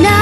now.